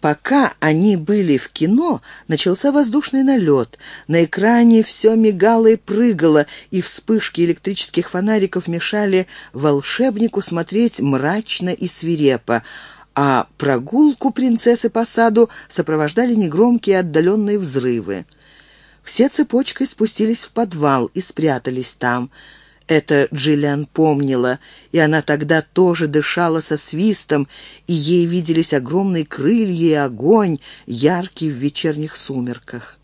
Пока они были в кино, начался воздушный налет. На экране все мигало и прыгало, и вспышки электрических фонариков мешали волшебнику смотреть мрачно и свирепо, а прогулку принцессы по саду сопровождали негромкие отдаленные взрывы. Все цепочкой спустились в подвал и спрятались там — это Джиллиан помнила, и она тогда тоже дышала со свистом, и ей виделись огромные крылья и огонь, яркий в вечерних сумерках.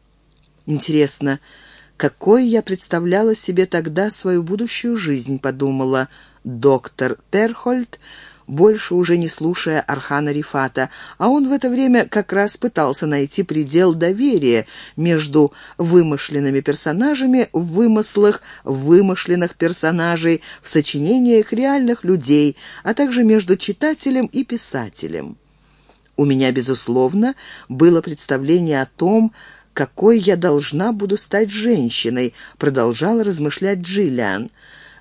Интересно, какой я представляла себе тогда свою будущую жизнь, подумала доктор Перхольд, больше уже не слушая Архана Рифата, а он в это время как раз пытался найти предел доверия между вымышленными персонажами в вымыслах вымышленных персонажей в сочинениях реальных людей, а также между читателем и писателем. У меня, безусловно, было представление о том, какой я должна буду стать женщиной, продолжала размышлять Джиллиан.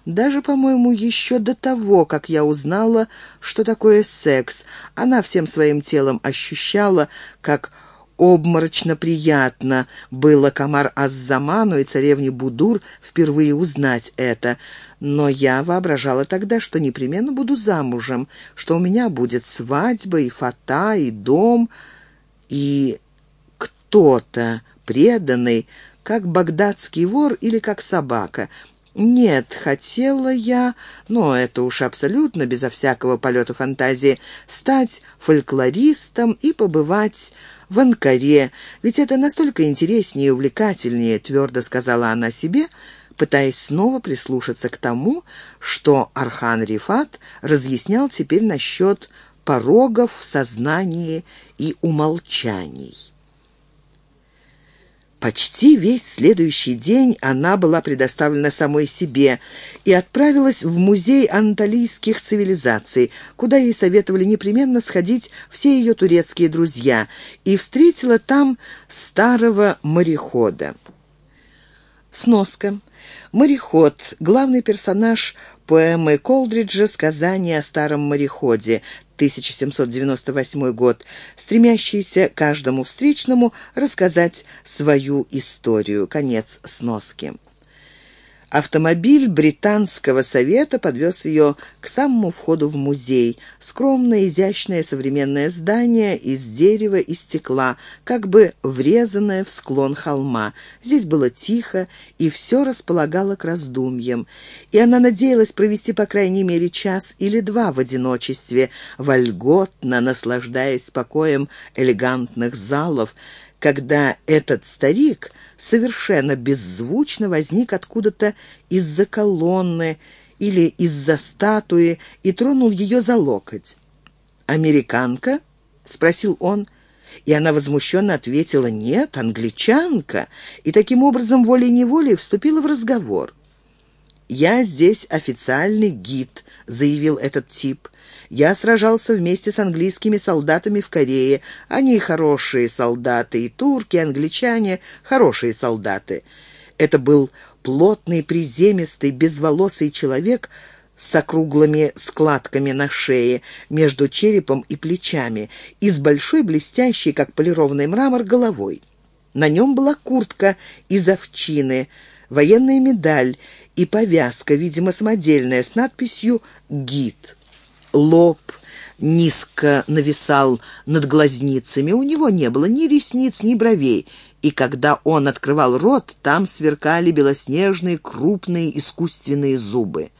Даже, по-моему, еще до того, как я узнала, что такое секс, она всем своим телом ощущала, как обморочно приятно было Камар Аззаману и царевне Будур впервые узнать это. Но я воображала тогда, что непременно буду замужем, что у меня будет свадьба и фата, и дом, и кто-то преданный, как багдадский вор или как собака — нет, хотела я, но это уж абсолютно безо всякого полета фантазии, стать фольклористом и побывать в Анкаре, ведь это настолько интереснее и увлекательнее, твердо сказала она себе, пытаясь снова прислушаться к тому, что Архан Рифат разъяснял теперь насчет порогов в сознании и умолчаний. Почти весь следующий день она была предоставлена самой себе и отправилась в музей анталийских цивилизаций, куда ей советовали непременно сходить все ее турецкие друзья, и встретила там старого морехода. Сноска. Мореход — главный персонаж поэмы Колдриджа «Сказание о старом мореходе», 1798 год, стремящийся каждому встречному рассказать свою историю. Конец сноски. Автомобиль британского совета подвез ее к самому входу в музей. Скромное, изящное современное здание из дерева и стекла, как бы врезанное в склон холма. Здесь было тихо, и все располагало к раздумьям. И она надеялась провести по крайней мере час или два в одиночестве, вольготно наслаждаясь покоем элегантных залов, когда этот старик совершенно беззвучно возник откуда-то из-за колонны или из-за статуи и тронул ее за локоть. «Американка?» — спросил он. И она возмущенно ответила «Нет, англичанка», и таким образом волей-неволей вступила в разговор. «Я здесь официальный гид», — заявил этот тип. Я сражался вместе с английскими солдатами в Корее. Они хорошие солдаты, и турки, и англичане — хорошие солдаты. Это был плотный, приземистый, безволосый человек с округлыми складками на шее, между черепом и плечами, и с большой блестящей, как полированный мрамор, головой. На нем была куртка из овчины, военная медаль и повязка, видимо, самодельная, с надписью «ГИД» лоб низко нависал над глазницами, у него не было ни ресниц, ни бровей, и когда он открывал рот, там сверкали белоснежные крупные искусственные зубы.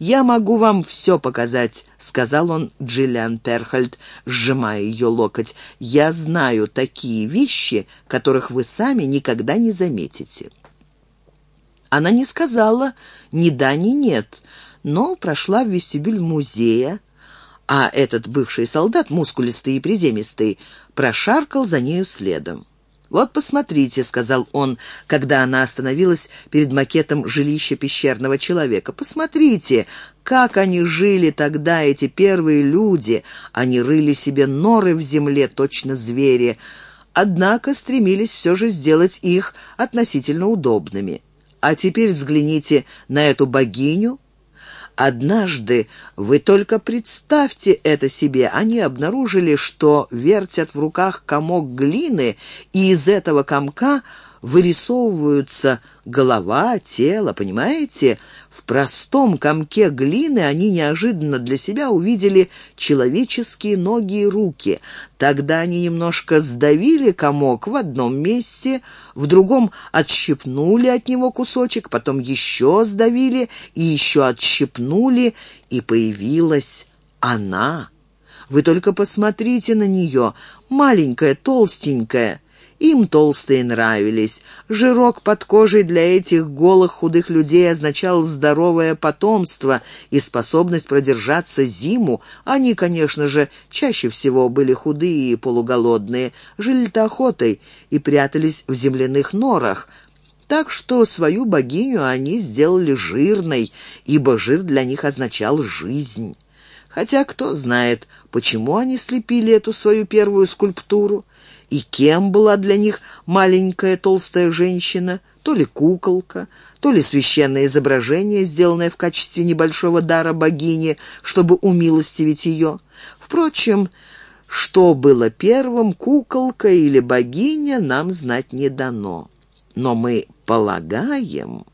«Я могу вам все показать», — сказал он Джиллиан Перхальд, сжимая ее локоть. «Я знаю такие вещи, которых вы сами никогда не заметите». Она не сказала ни да, ни нет, но прошла в вестибюль музея, а этот бывший солдат, мускулистый и приземистый, прошаркал за нею следом. «Вот посмотрите», — сказал он, когда она остановилась перед макетом жилища пещерного человека. «Посмотрите, как они жили тогда, эти первые люди. Они рыли себе норы в земле, точно звери, однако стремились все же сделать их относительно удобными. А теперь взгляните на эту богиню, Однажды, вы только представьте это себе, они обнаружили, что вертят в руках комок глины, и из этого комка вырисовываются голова, тело, понимаете? В простом комке глины они неожиданно для себя увидели человеческие ноги и руки. Тогда они немножко сдавили комок в одном месте, в другом отщипнули от него кусочек, потом еще сдавили и еще отщипнули, и появилась она. Вы только посмотрите на нее, маленькая, толстенькая, им толстые нравились. Жирок под кожей для этих голых худых людей означал здоровое потомство и способность продержаться зиму. Они, конечно же, чаще всего были худые и полуголодные, жили-то охотой и прятались в земляных норах, так что свою богиню они сделали жирной, ибо жир для них означал жизнь. Хотя кто знает, почему они слепили эту свою первую скульптуру и кем была для них маленькая толстая женщина, то ли куколка, то ли священное изображение, сделанное в качестве небольшого дара богини, чтобы умилостивить ее. Впрочем, что было первым, куколка или богиня, нам знать не дано. Но мы полагаем,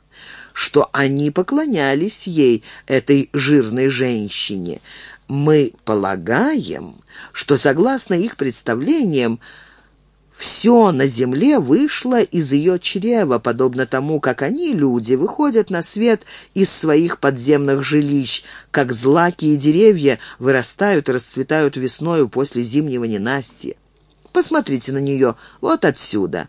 что они поклонялись ей, этой жирной женщине. Мы полагаем, что, согласно их представлениям, все на земле вышло из ее чрева, подобно тому, как они, люди, выходят на свет из своих подземных жилищ, как злаки и деревья вырастают и расцветают весною после зимнего ненастья. Посмотрите на нее вот отсюда.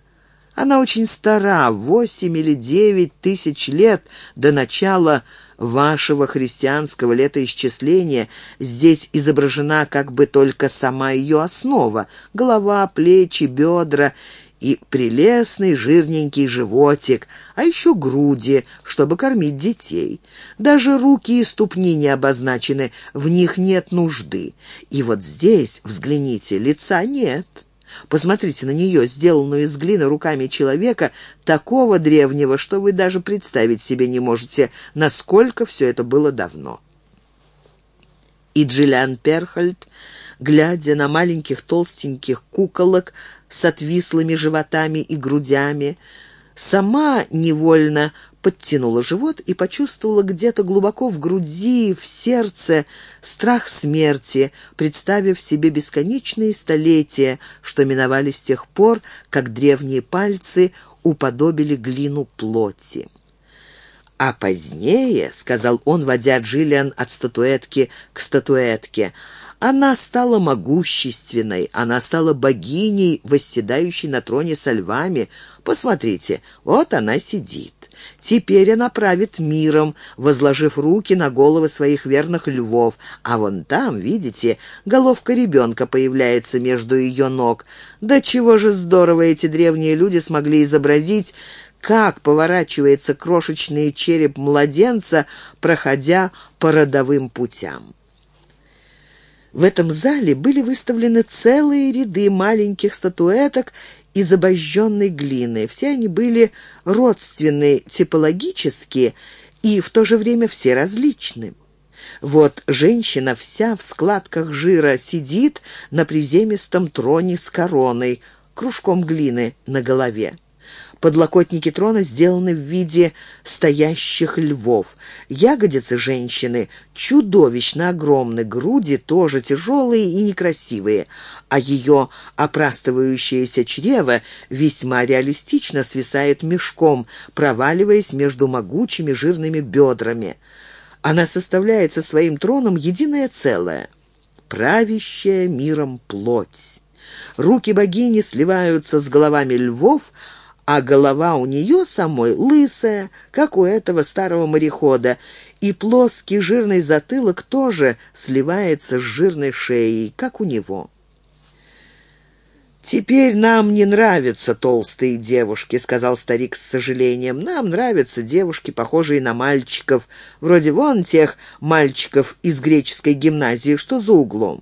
Она очень стара, восемь или девять тысяч лет до начала вашего христианского летоисчисления здесь изображена как бы только сама ее основа — голова, плечи, бедра и прелестный жирненький животик, а еще груди, чтобы кормить детей. Даже руки и ступни не обозначены, в них нет нужды. И вот здесь, взгляните, лица нет». Посмотрите на нее, сделанную из глины руками человека, такого древнего, что вы даже представить себе не можете, насколько все это было давно. И Джилиан Перхольд, глядя на маленьких толстеньких куколок с отвислыми животами и грудями, сама невольно подтянула живот и почувствовала где-то глубоко в груди, в сердце страх смерти, представив себе бесконечные столетия, что миновали с тех пор, как древние пальцы уподобили глину плоти. «А позднее», — сказал он, водя Джиллиан от статуэтки к статуэтке, — она стала могущественной, она стала богиней, восседающей на троне со львами. Посмотрите, вот она сидит. Теперь она правит миром, возложив руки на головы своих верных львов, а вон там, видите, головка ребенка появляется между ее ног. Да чего же здорово эти древние люди смогли изобразить, как поворачивается крошечный череп младенца, проходя по родовым путям. В этом зале были выставлены целые ряды маленьких статуэток из обожженной глины. Все они были родственны типологически и в то же время все различны. Вот женщина вся в складках жира сидит на приземистом троне с короной, кружком глины на голове. Подлокотники трона сделаны в виде стоящих львов. Ягодицы женщины чудовищно огромны, груди тоже тяжелые и некрасивые, а ее опрастывающееся чрево весьма реалистично свисает мешком, проваливаясь между могучими жирными бедрами. Она составляет со своим троном единое целое, правящая миром плоть. Руки богини сливаются с головами львов, а голова у нее самой лысая, как у этого старого морехода, и плоский жирный затылок тоже сливается с жирной шеей, как у него. «Теперь нам не нравятся толстые девушки», — сказал старик с сожалением. «Нам нравятся девушки, похожие на мальчиков, вроде вон тех мальчиков из греческой гимназии, что за углом.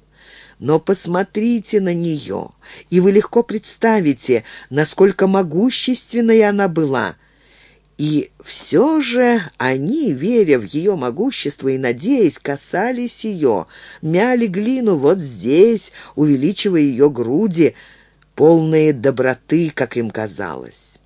Но посмотрите на нее, и вы легко представите, насколько могущественной она была. И все же они, веря в ее могущество и надеясь, касались ее, мяли глину вот здесь, увеличивая ее груди, полные доброты, как им казалось.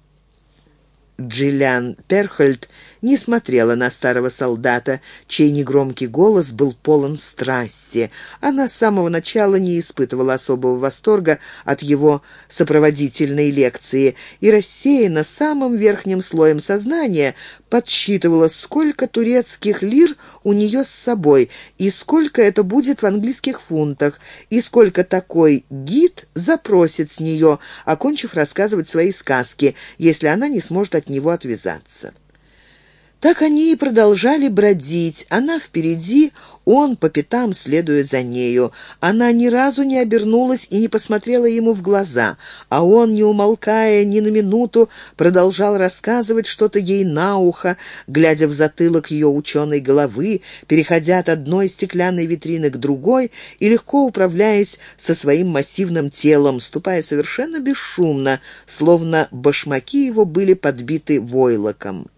Джиллиан Перхольд не смотрела на старого солдата, чей негромкий голос был полон страсти. Она с самого начала не испытывала особого восторга от его сопроводительной лекции и рассеянно самым верхним слоем сознания подсчитывала, сколько турецких лир у нее с собой, и сколько это будет в английских фунтах, и сколько такой гид запросит с нее, окончив рассказывать свои сказки, если она не сможет от него отвязаться. Так они и продолжали бродить, она впереди, он по пятам, следуя за нею. Она ни разу не обернулась и не посмотрела ему в глаза, а он, не умолкая ни на минуту, продолжал рассказывать что-то ей на ухо, глядя в затылок ее ученой головы, переходя от одной стеклянной витрины к другой и легко управляясь со своим массивным телом, ступая совершенно бесшумно, словно башмаки его были подбиты войлоком.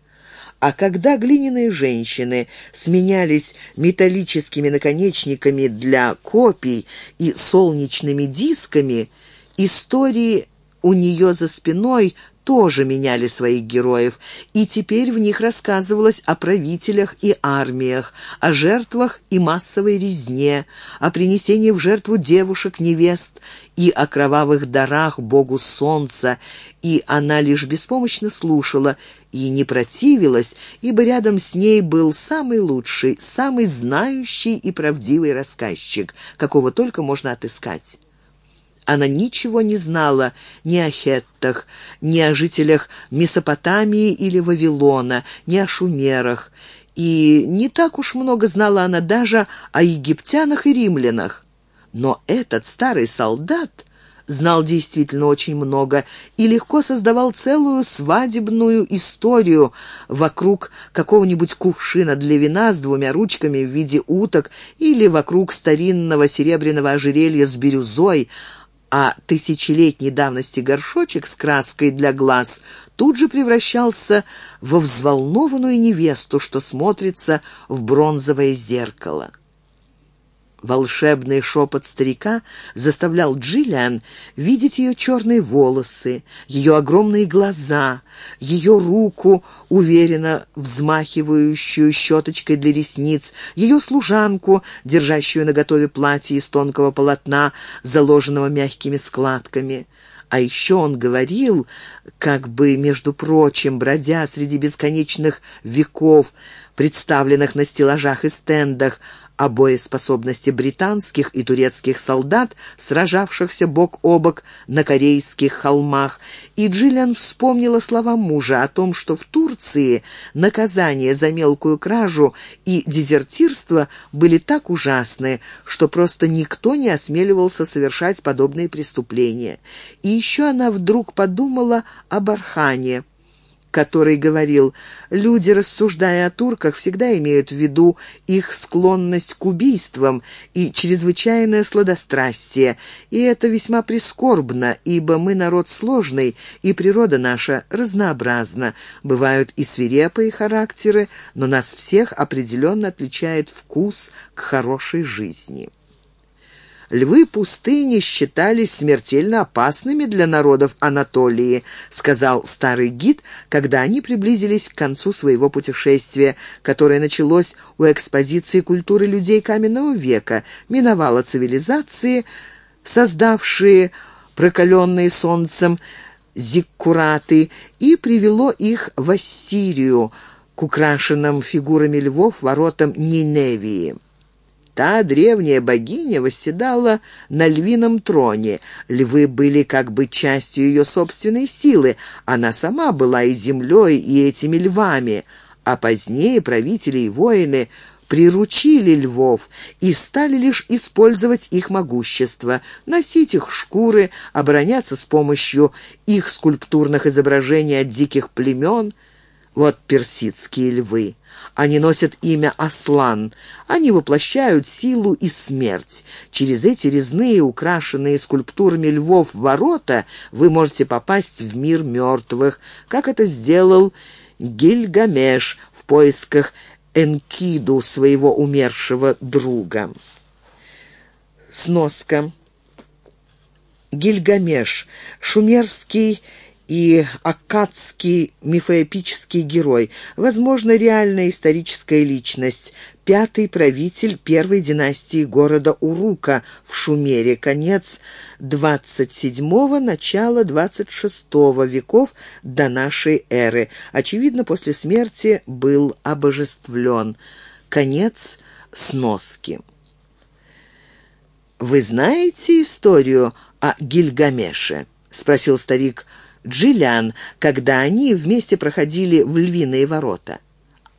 А когда глиняные женщины сменялись металлическими наконечниками для копий и солнечными дисками, истории у нее за спиной тоже меняли своих героев, и теперь в них рассказывалось о правителях и армиях, о жертвах и массовой резне, о принесении в жертву девушек-невест и о кровавых дарах богу солнца, и она лишь беспомощно слушала и не противилась, ибо рядом с ней был самый лучший, самый знающий и правдивый рассказчик, какого только можно отыскать. Она ничего не знала ни о хеттах, ни о жителях Месопотамии или Вавилона, ни о шумерах, и не так уж много знала она даже о египтянах и римлянах. Но этот старый солдат знал действительно очень много и легко создавал целую свадебную историю вокруг какого-нибудь кувшина для вина с двумя ручками в виде уток или вокруг старинного серебряного ожерелья с бирюзой, а тысячелетней давности горшочек с краской для глаз тут же превращался во взволнованную невесту, что смотрится в бронзовое зеркало. Волшебный шепот старика заставлял Джиллиан видеть ее черные волосы, ее огромные глаза, ее руку, уверенно взмахивающую щеточкой для ресниц, ее служанку, держащую наготове платье из тонкого полотна, заложенного мягкими складками. А еще он говорил, как бы, между прочим, бродя среди бесконечных веков, представленных на стеллажах и стендах, о боеспособности британских и турецких солдат, сражавшихся бок о бок на корейских холмах, и Джиллиан вспомнила слова мужа о том, что в Турции наказание за мелкую кражу и дезертирство были так ужасны, что просто никто не осмеливался совершать подобные преступления. И еще она вдруг подумала об Архане, который говорил, люди, рассуждая о турках, всегда имеют в виду их склонность к убийствам и чрезвычайное сладострастие, и это весьма прискорбно, ибо мы народ сложный, и природа наша разнообразна. Бывают и свирепые характеры, но нас всех определенно отличает вкус к хорошей жизни. Львы пустыни считались смертельно опасными для народов Анатолии, сказал старый гид, когда они приблизились к концу своего путешествия, которое началось у экспозиции культуры людей каменного века, миновало цивилизации, создавшие прокаленные солнцем зиккураты, и привело их в Ассирию, к украшенным фигурами львов воротам Ниневии. Та древняя богиня восседала на львином троне. Львы были как бы частью ее собственной силы. Она сама была и землей, и этими львами. А позднее правители и воины приручили львов и стали лишь использовать их могущество, носить их шкуры, обороняться с помощью их скульптурных изображений от диких племен. Вот персидские львы. Они носят имя Аслан. Они воплощают силу и смерть. Через эти резные, украшенные скульптурами львов ворота вы можете попасть в мир мертвых, как это сделал Гильгамеш в поисках Энкиду, своего умершего друга. Сноска. Гильгамеш, шумерский и аккадский мифоэпический герой, возможно, реальная историческая личность, пятый правитель первой династии города Урука в Шумере, конец 27-го, начало 26 веков до нашей эры. Очевидно, после смерти был обожествлен. Конец сноски. «Вы знаете историю о Гильгамеше?» — спросил старик Джилиан, когда они вместе проходили в львиные ворота.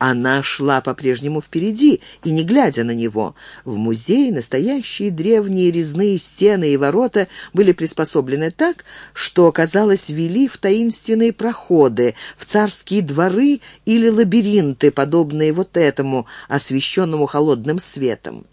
Она шла по-прежнему впереди и не глядя на него. В музее настоящие древние резные стены и ворота были приспособлены так, что, казалось, вели в таинственные проходы, в царские дворы или лабиринты, подобные вот этому, освещенному холодным светом.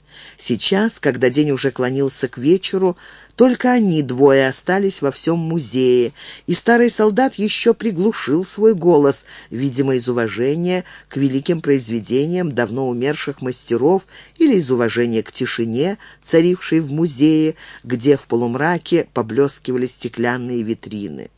Сейчас, когда день уже клонился к вечеру, только они двое остались во всем музее, и старый солдат еще приглушил свой голос, видимо, из уважения к великим произведениям давно умерших мастеров или из уважения к тишине, царившей в музее, где в полумраке поблескивали стеклянные витрины.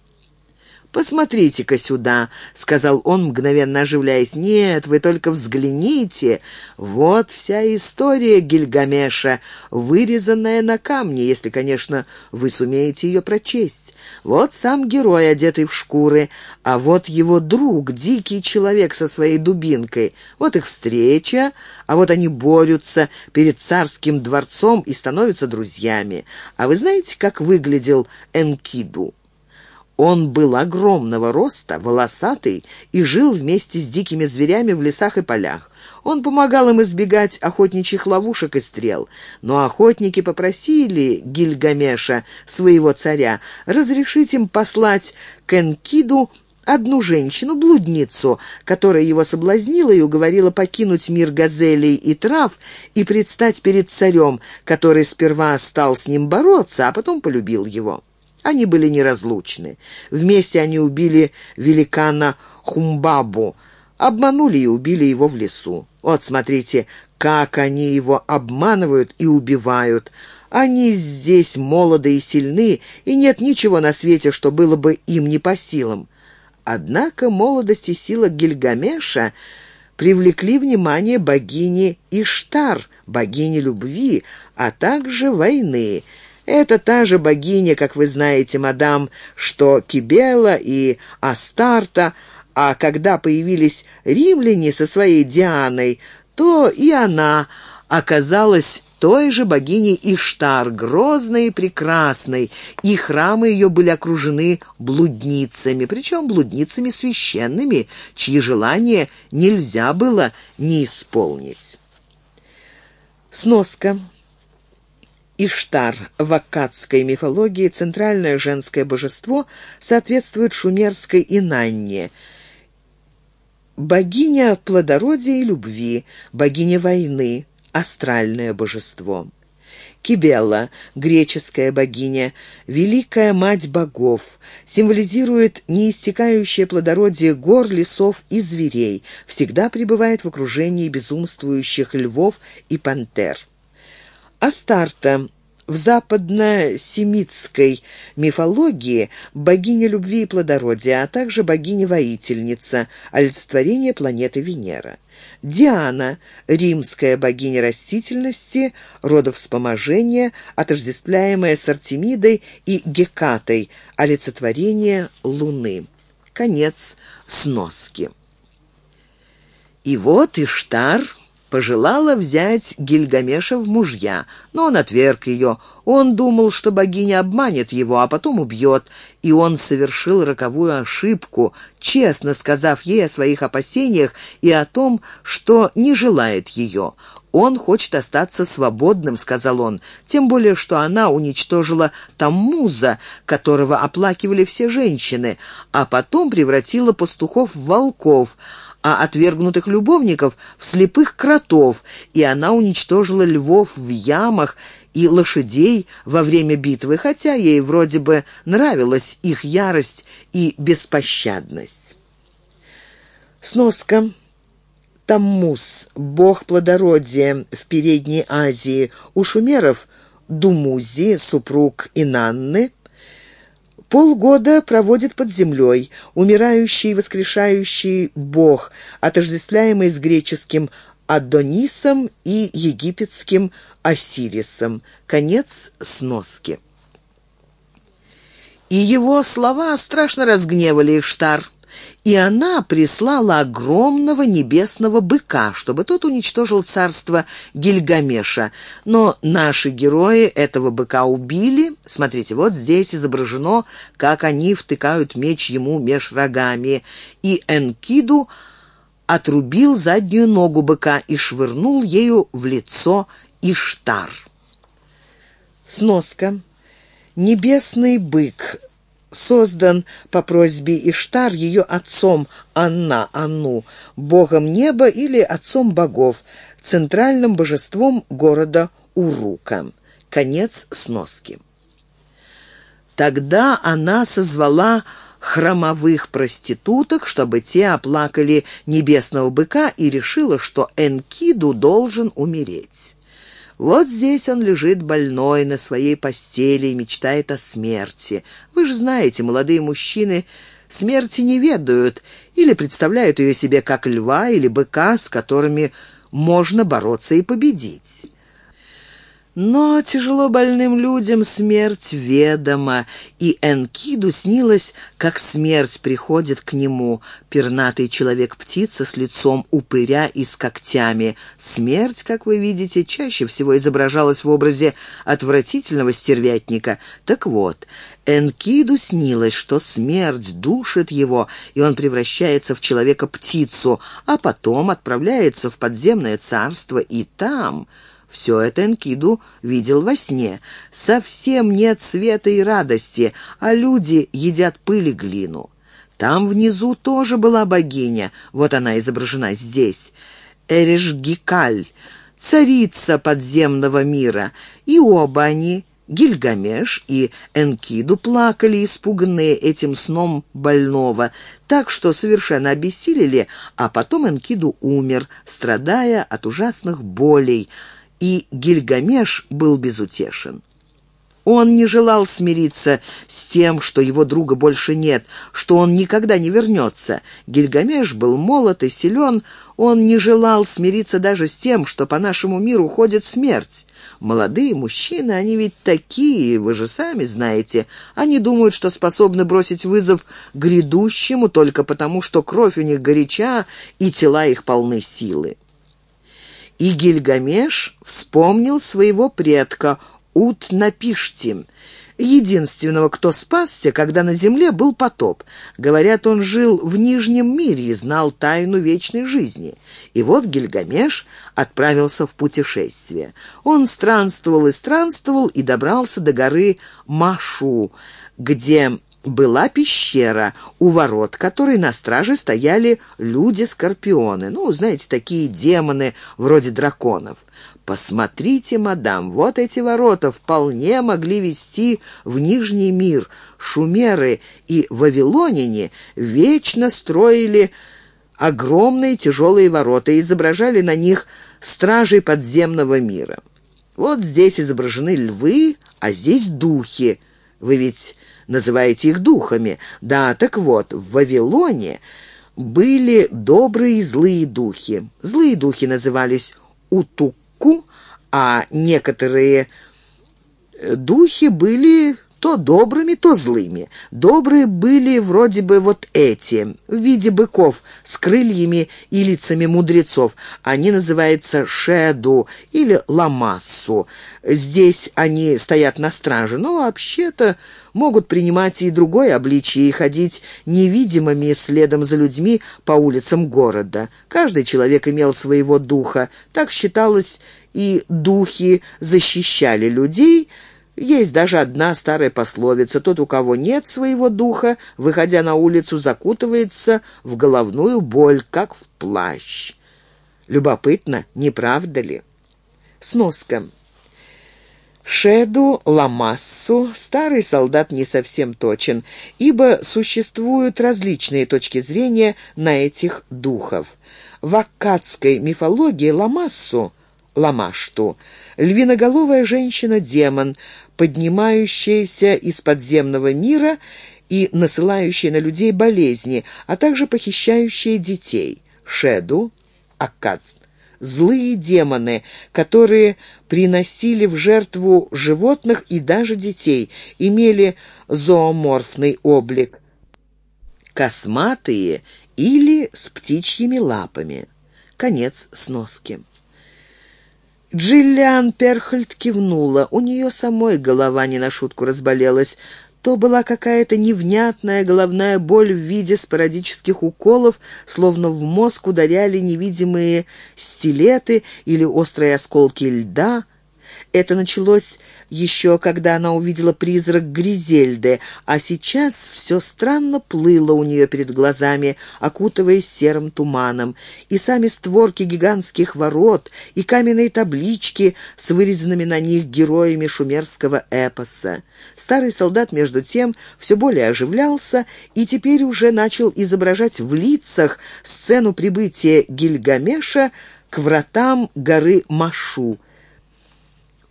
«Посмотрите-ка сюда», — сказал он, мгновенно оживляясь. «Нет, вы только взгляните. Вот вся история Гильгамеша, вырезанная на камне, если, конечно, вы сумеете ее прочесть. Вот сам герой, одетый в шкуры, а вот его друг, дикий человек со своей дубинкой. Вот их встреча, а вот они борются перед царским дворцом и становятся друзьями. А вы знаете, как выглядел Энкиду?» Он был огромного роста, волосатый и жил вместе с дикими зверями в лесах и полях. Он помогал им избегать охотничьих ловушек и стрел. Но охотники попросили Гильгамеша, своего царя, разрешить им послать к Энкиду одну женщину-блудницу, которая его соблазнила и уговорила покинуть мир газелей и трав и предстать перед царем, который сперва стал с ним бороться, а потом полюбил его. Они были неразлучны. Вместе они убили великана Хумбабу, обманули и убили его в лесу. Вот, смотрите, как они его обманывают и убивают. Они здесь молоды и сильны, и нет ничего на свете, что было бы им не по силам. Однако молодость и сила Гильгамеша привлекли внимание богини Иштар, богини любви, а также войны — это та же богиня, как вы знаете, мадам, что Кибела и Астарта, а когда появились римляне со своей Дианой, то и она оказалась той же богиней Иштар, грозной и прекрасной, и храмы ее были окружены блудницами, причем блудницами священными, чьи желания нельзя было не исполнить. Сноска. Иштар в аккадской мифологии центральное женское божество соответствует шумерской Инанне. Богиня плодородия и любви, богиня войны, астральное божество. Кибела, греческая богиня, великая мать богов, символизирует неистекающее плодородие гор, лесов и зверей, всегда пребывает в окружении безумствующих львов и пантер. Астарта в западно-семитской мифологии богиня любви и плодородия, а также богиня-воительница, олицетворение планеты Венера. Диана – римская богиня растительности, родовспоможения, отождествляемая с Артемидой и Гекатой, олицетворение Луны. Конец сноски. И вот Иштар пожелала взять Гильгамеша в мужья, но он отверг ее. Он думал, что богиня обманет его, а потом убьет, и он совершил роковую ошибку, честно сказав ей о своих опасениях и о том, что не желает ее. «Он хочет остаться свободным», — сказал он, «тем более, что она уничтожила Таммуза, которого оплакивали все женщины, а потом превратила пастухов в волков, а отвергнутых любовников в слепых кротов, и она уничтожила львов в ямах и лошадей во время битвы, хотя ей вроде бы нравилась их ярость и беспощадность. Сноска. Таммус, бог плодородия в Передней Азии. У шумеров Думузи, супруг Инанны, полгода проводит под землей, умирающий и воскрешающий бог, отождествляемый с греческим Адонисом и египетским Осирисом. Конец сноски. И его слова страшно разгневали Иштар и она прислала огромного небесного быка, чтобы тот уничтожил царство Гильгамеша. Но наши герои этого быка убили. Смотрите, вот здесь изображено, как они втыкают меч ему меж рогами. И Энкиду отрубил заднюю ногу быка и швырнул ею в лицо Иштар. Сноска. Небесный бык создан по просьбе Иштар ее отцом Анна, Анну, богом неба или отцом богов, центральным божеством города Урука. Конец сноски. Тогда она созвала хромовых проституток, чтобы те оплакали небесного быка и решила, что Энкиду должен умереть. Вот здесь он лежит больной на своей постели и мечтает о смерти. Вы же знаете, молодые мужчины смерти не ведают или представляют ее себе как льва или быка, с которыми можно бороться и победить. Но тяжело больным людям смерть ведома, и Энкиду снилось, как смерть приходит к нему, пернатый человек-птица с лицом упыря и с когтями. Смерть, как вы видите, чаще всего изображалась в образе отвратительного стервятника. Так вот, Энкиду снилось, что смерть душит его, и он превращается в человека-птицу, а потом отправляется в подземное царство, и там... Все это Энкиду видел во сне. Совсем нет света и радости, а люди едят пыль и глину. Там внизу тоже была богиня, вот она изображена здесь. Эришгикаль, царица подземного мира, и оба они, Гильгамеш и Энкиду, плакали, испуганные этим сном больного, так что совершенно обессилели, а потом Энкиду умер, страдая от ужасных болей, и Гильгамеш был безутешен. Он не желал смириться с тем, что его друга больше нет, что он никогда не вернется. Гильгамеш был молод и силен, он не желал смириться даже с тем, что по нашему миру ходит смерть. Молодые мужчины, они ведь такие, вы же сами знаете. Они думают, что способны бросить вызов грядущему только потому, что кровь у них горяча и тела их полны силы. И Гильгамеш вспомнил своего предка Ут-Напиштим, единственного, кто спасся, когда на земле был потоп. Говорят, он жил в Нижнем мире и знал тайну вечной жизни. И вот Гильгамеш отправился в путешествие. Он странствовал и странствовал и добрался до горы Машу, где была пещера, у ворот которой на страже стояли люди-скорпионы. Ну, знаете, такие демоны, вроде драконов. «Посмотрите, мадам, вот эти ворота вполне могли вести в Нижний мир. Шумеры и вавилоняне вечно строили огромные тяжелые ворота и изображали на них стражей подземного мира. Вот здесь изображены львы, а здесь духи. Вы ведь называете их духами. Да, так вот, в Вавилоне были добрые и злые духи. Злые духи назывались Утукку, а некоторые духи были то добрыми, то злыми. Добрые были вроде бы вот эти, в виде быков с крыльями и лицами мудрецов. Они называются шеду или ламассу. Здесь они стоят на страже, но вообще-то могут принимать и другое обличие и ходить невидимыми следом за людьми по улицам города. Каждый человек имел своего духа. Так считалось, и духи защищали людей – есть даже одна старая пословица. Тот, у кого нет своего духа, выходя на улицу, закутывается в головную боль, как в плащ. Любопытно, не правда ли? Сноска. Шеду Ламассу старый солдат не совсем точен, ибо существуют различные точки зрения на этих духов. В аккадской мифологии Ламассу, Ламашту, львиноголовая женщина-демон, поднимающаяся из подземного мира и насылающая на людей болезни, а также похищающая детей. Шеду, Аккад, злые демоны, которые приносили в жертву животных и даже детей, имели зооморфный облик, косматые или с птичьими лапами. Конец сноски. Джиллиан Перхольд кивнула. У нее самой голова не на шутку разболелась то была какая-то невнятная головная боль в виде спорадических уколов, словно в мозг ударяли невидимые стилеты или острые осколки льда. Это началось еще когда она увидела призрак Гризельды, а сейчас все странно плыло у нее перед глазами, окутываясь серым туманом, и сами створки гигантских ворот, и каменные таблички с вырезанными на них героями шумерского эпоса. Старый солдат, между тем, все более оживлялся и теперь уже начал изображать в лицах сцену прибытия Гильгамеша к вратам горы Машу —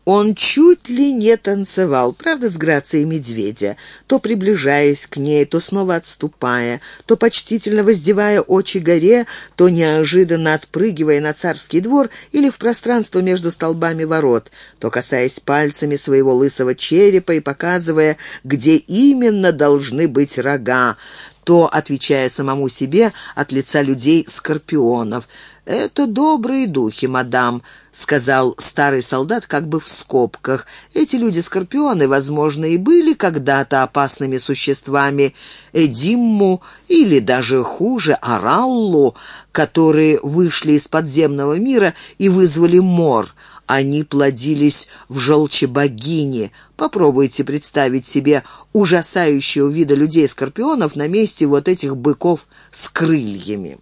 он чуть ли не танцевал, правда, с грацией медведя, то приближаясь к ней, то снова отступая, то почтительно воздевая очи горе, то неожиданно отпрыгивая на царский двор или в пространство между столбами ворот, то касаясь пальцами своего лысого черепа и показывая, где именно должны быть рога, то отвечая самому себе от лица людей-скорпионов — «Это добрые духи, мадам», — сказал старый солдат как бы в скобках. «Эти люди-скорпионы, возможно, и были когда-то опасными существами Эдимму или даже хуже Араллу, которые вышли из подземного мира и вызвали мор. Они плодились в желче богини. Попробуйте представить себе ужасающего вида людей-скорпионов на месте вот этих быков с крыльями».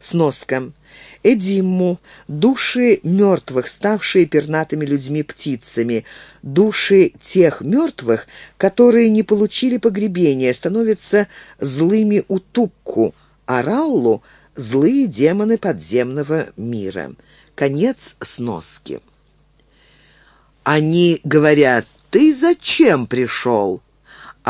Сноска. Эдимму, души мертвых, ставшие пернатыми людьми-птицами, души тех мертвых, которые не получили погребения, становятся злыми утукку, а Раулу — злые демоны подземного мира. Конец сноски. Они говорят, «Ты зачем пришел?»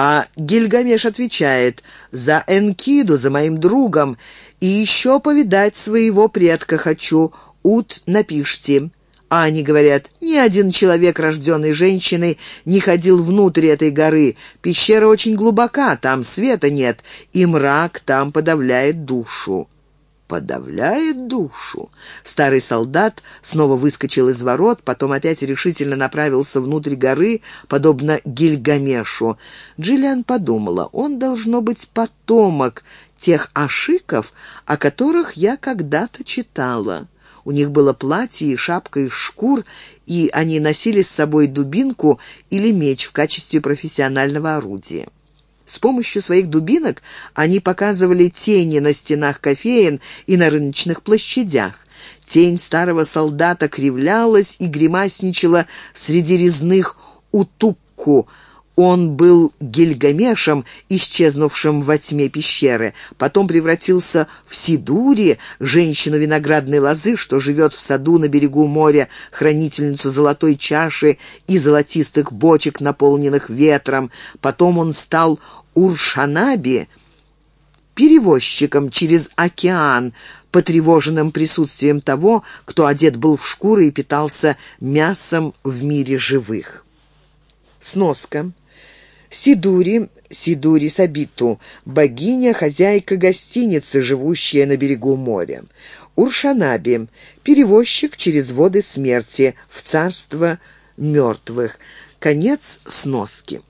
А Гильгамеш отвечает, «За Энкиду, за моим другом, и еще повидать своего предка хочу, ут напишите». А они говорят, ни один человек, рожденный женщиной, не ходил внутрь этой горы. Пещера очень глубока, там света нет, и мрак там подавляет душу подавляет душу. Старый солдат снова выскочил из ворот, потом опять решительно направился внутрь горы, подобно Гильгамешу. Джиллиан подумала, он должно быть потомок тех ашиков, о которых я когда-то читала. У них было платье и шапка из шкур, и они носили с собой дубинку или меч в качестве профессионального орудия. С помощью своих дубинок они показывали тени на стенах кофеин и на рыночных площадях. Тень старого солдата кривлялась и гримасничала среди резных утукку, он был Гильгамешем, исчезнувшим во тьме пещеры, потом превратился в Сидури, женщину виноградной лозы, что живет в саду на берегу моря, хранительницу золотой чаши и золотистых бочек, наполненных ветром. Потом он стал Уршанаби, перевозчиком через океан, потревоженным присутствием того, кто одет был в шкуры и питался мясом в мире живых. Сноска. Сидури, Сидури Сабиту, богиня, хозяйка гостиницы, живущая на берегу моря. Уршанаби, перевозчик через воды смерти в царство мертвых. Конец сноски.